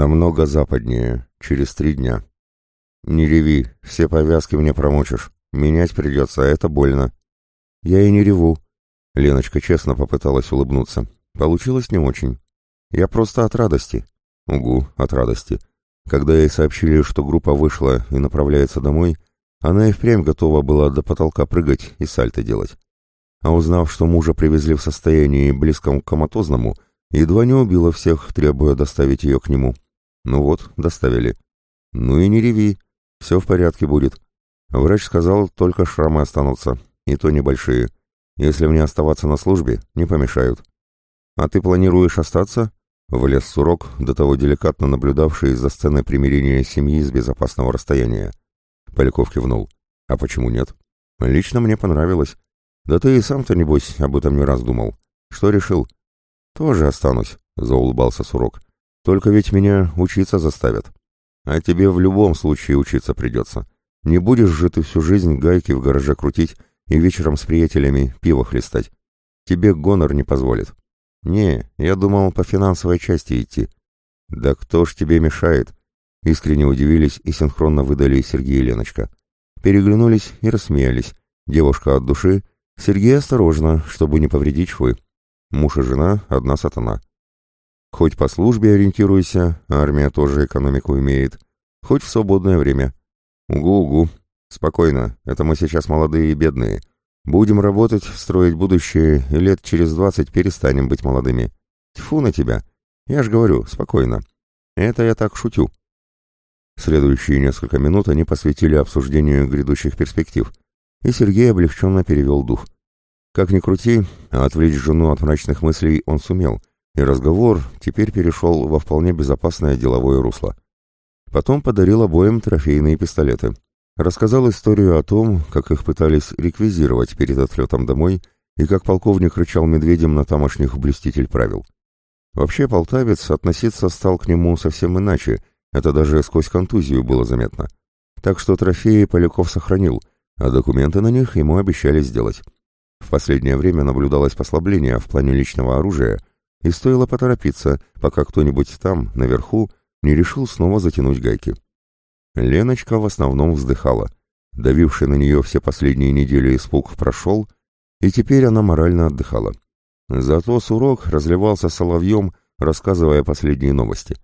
Намного западнее, через три дня. Не реви, все повязки мне промочишь. Менять придется, а это больно. Я и не реву. Леночка честно попыталась улыбнуться. Получилось не очень. Я просто от радости. Угу, от радости. Когда ей сообщили, что группа вышла и направляется домой, она и впрямь готова была до потолка прыгать и сальто делать. А узнав, что мужа привезли в состоянии близком к коматозному, едва не убила всех, требуя доставить ее к нему. Ну вот, доставили. Ну и не реви, все в порядке будет. Врач сказал, только шрамы останутся, и то небольшие. Если мне оставаться на службе, не помешают. А ты планируешь остаться? Влез Сурок, до того деликатно наблюдавший за сценой примирения семьи с безопасного расстояния. Поляков кивнул. А почему нет? Лично мне понравилось. Да ты и сам-то, небось, об этом не раз думал. Что решил? Тоже останусь, заулыбался Сурок. Только ведь меня учиться заставят. А тебе в любом случае учиться придется. Не будешь же ты всю жизнь гайки в гараже крутить и вечером с приятелями пиво хлестать. Тебе гонор не позволит. Не, я думал по финансовой части идти. Да кто ж тебе мешает? Искренне удивились и синхронно выдали Сергей и Леночка. Переглянулись и рассмеялись. Девушка от души, Сергей осторожно, чтобы не повредить швы. Муж и жена — одна сатана. Хоть по службе ориентируйся, армия тоже экономику имеет, хоть в свободное время. Угу-угу. Спокойно, это мы сейчас молодые и бедные. Будем работать, строить будущее, и лет через двадцать перестанем быть молодыми. Тьфу на тебя. Я ж говорю, спокойно. Это я так шутю. Следующие несколько минут они посвятили обсуждению грядущих перспектив, и Сергей облегченно перевел дух. Как ни крути, а отвлечь жену от мрачных мыслей он сумел, и разговор теперь перешел во вполне безопасное деловое русло. Потом подарил обоим трофейные пистолеты. Рассказал историю о том, как их пытались реквизировать перед отлетом домой, и как полковник рычал медведем на тамошних блюститель правил. Вообще полтавец относиться стал к нему совсем иначе, это даже сквозь контузию было заметно. Так что трофеи Поляков сохранил, а документы на них ему обещали сделать. В последнее время наблюдалось послабление в плане личного оружия, и стоило поторопиться, пока кто-нибудь там, наверху, не решил снова затянуть гайки. Леночка в основном вздыхала. Давивший на нее все последние недели испуг прошел, и теперь она морально отдыхала. Зато Сурок разливался соловьем, рассказывая последние новости.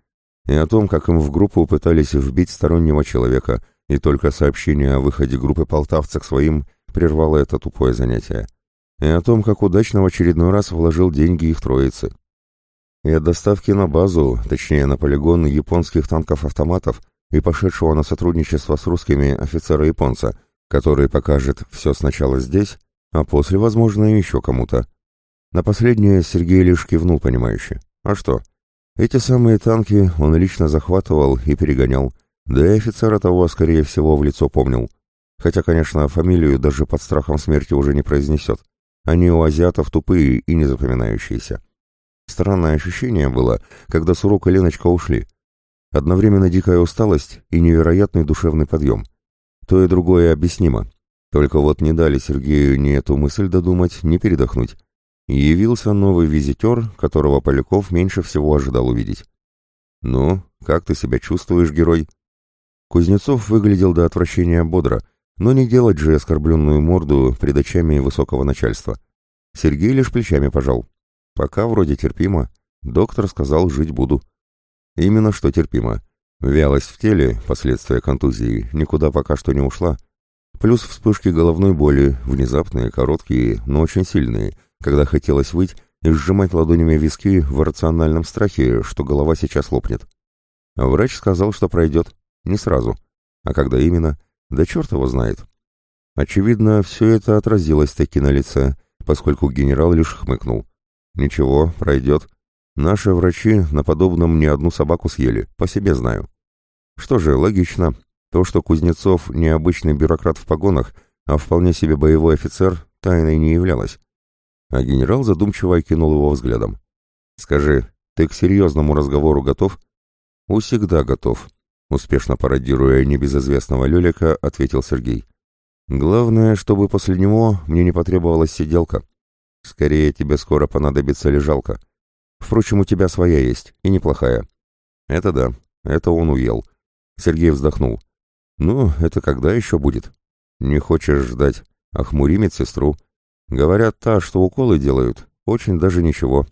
И о том, как им в группу пытались вбить стороннего человека, и только сообщение о выходе группы полтавца к своим прервало это тупое занятие. И о том, как удачно в очередной раз вложил деньги их троицы. И от доставки на базу, точнее на полигон японских танков-автоматов, и пошедшего на сотрудничество с русскими офицера-японца, который покажет все сначала здесь, а после, возможно, еще кому-то. На последнее Сергей лишь кивнул понимающе. А что? Эти самые танки он лично захватывал и перегонял, да и офицера того, скорее всего, в лицо помнил. Хотя, конечно, фамилию даже под страхом смерти уже не произнесет. Они у азиатов тупые и незапоминающиеся. Странное ощущение было, когда Сурок и Леночка ушли. Одновременно дикая усталость и невероятный душевный подъем. То и другое объяснимо. Только вот не дали Сергею ни эту мысль додумать, ни передохнуть. И явился новый визитер, которого Поляков меньше всего ожидал увидеть. «Ну, как ты себя чувствуешь, герой?» Кузнецов выглядел до отвращения бодро, но не делать же оскорбленную морду пред очами высокого начальства. Сергей лишь плечами пожал. «Пока вроде терпимо. Доктор сказал, жить буду». Именно что терпимо. Вялость в теле, последствия контузии, никуда пока что не ушла. Плюс вспышки головной боли, внезапные, короткие, но очень сильные, когда хотелось выть и сжимать ладонями виски в рациональном страхе, что голова сейчас лопнет. Врач сказал, что пройдет. Не сразу. А когда именно? Да черт его знает. Очевидно, все это отразилось таки на лице, поскольку генерал лишь хмыкнул. Ничего, пройдет. Наши врачи на подобном не одну собаку съели, по себе знаю. Что же, логично. То, что Кузнецов не обычный бюрократ в погонах, а вполне себе боевой офицер, тайной не являлось. А генерал задумчиво окинул его взглядом. «Скажи, ты к серьезному разговору готов?» «Усегда готов», — успешно пародируя небезызвестного Лелика, ответил Сергей. «Главное, чтобы после него мне не потребовалась сиделка. Скорее, тебе скоро понадобится лежалка. Впрочем, у тебя своя есть, и неплохая. Это да. это он уел. Сергей вздохнул. Ну, это когда еще будет? Не хочешь ждать. Охмури медсестру. Говорят, та, что уколы делают, очень даже ничего.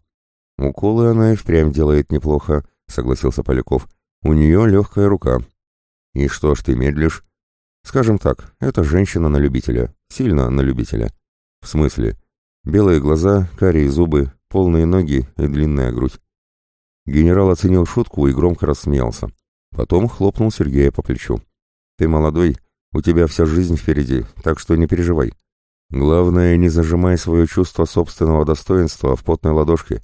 Уколы она и впрямь делает неплохо, согласился Поляков. У нее легкая рука. И что ж ты медлишь? Скажем так, это женщина на любителя. Сильно на любителя. В смысле? Белые глаза, карие зубы, полные ноги и длинная грудь. Генерал оценил шутку и громко рассмеялся. Потом хлопнул Сергея по плечу. «Ты молодой, у тебя вся жизнь впереди, так что не переживай. Главное, не зажимай свое чувство собственного достоинства в потной ладошке.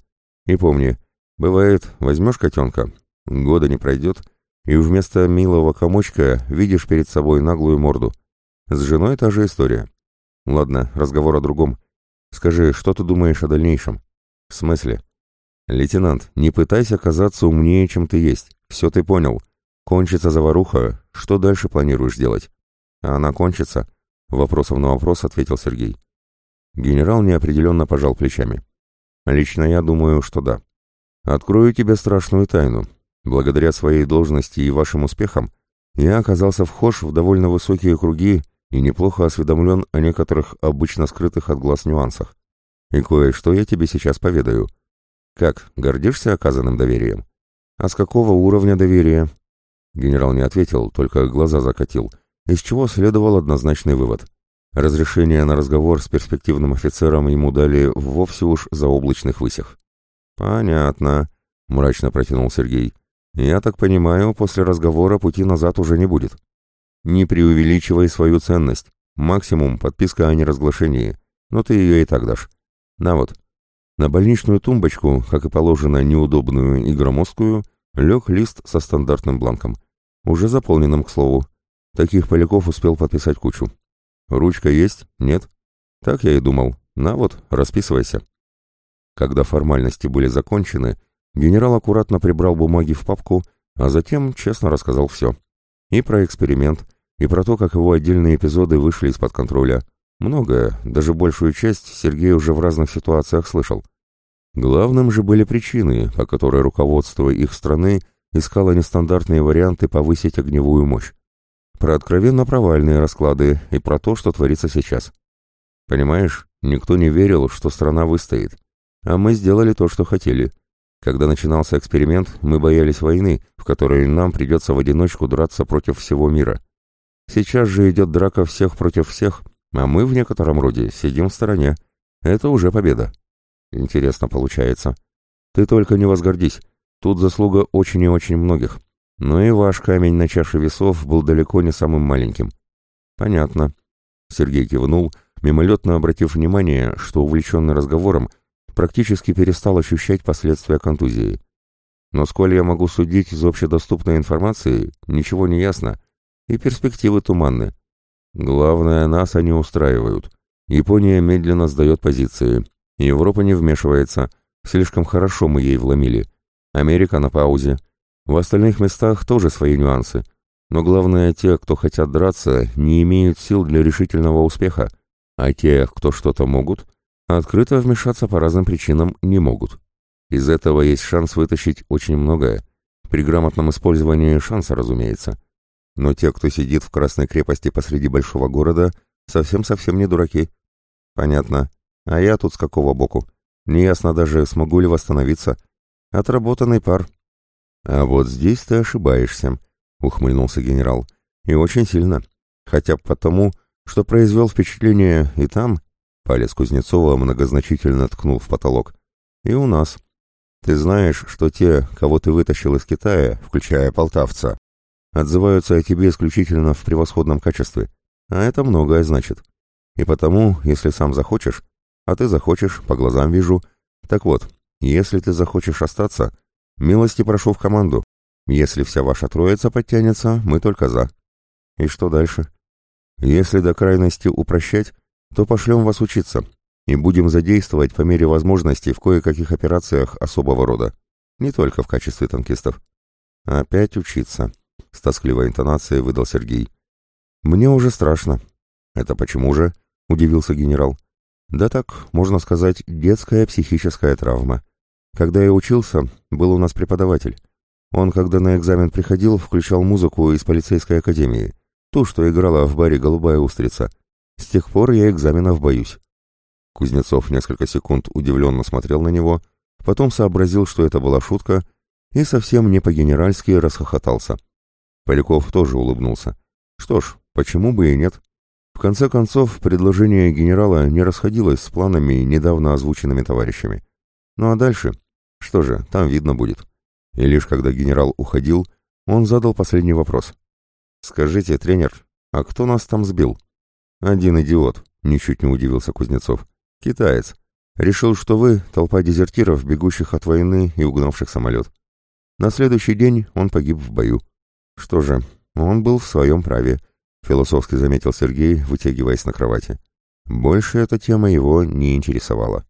И помни, бывает, возьмешь котенка, года не пройдет, и вместо милого комочка видишь перед собой наглую морду. С женой та же история. Ладно, разговор о другом. Скажи, что ты думаешь о дальнейшем? В смысле? Лейтенант, не пытайся казаться умнее, чем ты есть. Все ты понял. Кончится заваруха, что дальше планируешь делать? А она кончится? Вопросом на вопрос ответил Сергей. Генерал неопределенно пожал плечами. Лично я думаю, что да. Открою тебе страшную тайну. Благодаря своей должности и вашим успехам я оказался вхож в довольно высокие круги и неплохо осведомлен о некоторых обычно скрытых от глаз нюансах. И кое-что я тебе сейчас поведаю. Как, гордишься оказанным доверием? А с какого уровня доверия? Генерал не ответил, только глаза закатил, из чего следовал однозначный вывод. Разрешение на разговор с перспективным офицером ему дали вовсе уж за облачных высях. «Понятно», — мрачно протянул Сергей. «Я так понимаю, после разговора пути назад уже не будет. Не преувеличивай свою ценность. Максимум подписка о неразглашении. Но ты ее и так дашь. На вот». На больничную тумбочку, как и положено, неудобную и громоздкую, лег лист со стандартным бланком. Уже заполненным, к слову. Таких поляков успел подписать кучу. Ручка есть? Нет? Так я и думал. На вот, расписывайся. Когда формальности были закончены, генерал аккуратно прибрал бумаги в папку, а затем честно рассказал все. И про эксперимент, и про то, как его отдельные эпизоды вышли из-под контроля. Многое, даже большую часть, Сергей уже в разных ситуациях слышал. Главным же были причины, по которой руководство их страны искало нестандартные варианты повысить огневую мощь про откровенно провальные расклады и про то, что творится сейчас. Понимаешь, никто не верил, что страна выстоит. А мы сделали то, что хотели. Когда начинался эксперимент, мы боялись войны, в которой нам придется в одиночку драться против всего мира. Сейчас же идет драка всех против всех, а мы в некотором роде сидим в стороне. Это уже победа. Интересно получается. Ты только не возгордись. Тут заслуга очень и очень многих. Но и ваш камень на чаше весов был далеко не самым маленьким. Понятно. Сергей кивнул, мимолетно обратив внимание, что увлеченный разговором практически перестал ощущать последствия контузии. Но сколь я могу судить из общедоступной информации, ничего не ясно, и перспективы туманны. Главное, нас они устраивают. Япония медленно сдает позиции. Европа не вмешивается. Слишком хорошо мы ей вломили. Америка на паузе. В остальных местах тоже свои нюансы, но главное, те, кто хотят драться, не имеют сил для решительного успеха, а те, кто что-то могут, открыто вмешаться по разным причинам не могут. Из этого есть шанс вытащить очень многое, при грамотном использовании шанса, разумеется. Но те, кто сидит в Красной крепости посреди большого города, совсем-совсем не дураки. Понятно. А я тут с какого боку? Неясно даже, смогу ли восстановиться. Отработанный пар, «А вот здесь ты ошибаешься», — ухмыльнулся генерал. «И очень сильно. Хотя потому, что произвел впечатление и там...» Палец Кузнецова многозначительно ткнул в потолок. «И у нас. Ты знаешь, что те, кого ты вытащил из Китая, включая полтавца, отзываются о тебе исключительно в превосходном качестве. А это многое значит. И потому, если сам захочешь, а ты захочешь, по глазам вижу, так вот, если ты захочешь остаться, Милости прошу в команду. Если вся ваша троица подтянется, мы только за. И что дальше? Если до крайности упрощать, то пошлем вас учиться и будем задействовать по мере возможности в кое-каких операциях особого рода, не только в качестве танкистов. Опять учиться, с тоскливой интонацией выдал Сергей. Мне уже страшно. Это почему же? Удивился генерал. Да так, можно сказать, детская психическая травма. Когда я учился, был у нас преподаватель. Он, когда на экзамен приходил, включал музыку из полицейской академии, ту, что играла в баре «Голубая устрица». С тех пор я экзаменов боюсь. Кузнецов несколько секунд удивленно смотрел на него, потом сообразил, что это была шутка, и совсем не по-генеральски расхохотался. Поляков тоже улыбнулся. Что ж, почему бы и нет? В конце концов, предложение генерала не расходилось с планами, недавно озвученными товарищами. Ну а дальше? Что же, там видно будет. И лишь когда генерал уходил, он задал последний вопрос. «Скажите, тренер, а кто нас там сбил?» «Один идиот», — ничуть не удивился Кузнецов. «Китаец. Решил, что вы — толпа дезертиров, бегущих от войны и угнавших самолет. На следующий день он погиб в бою. Что же, он был в своем праве», — философски заметил Сергей, вытягиваясь на кровати. Больше эта тема его не интересовала.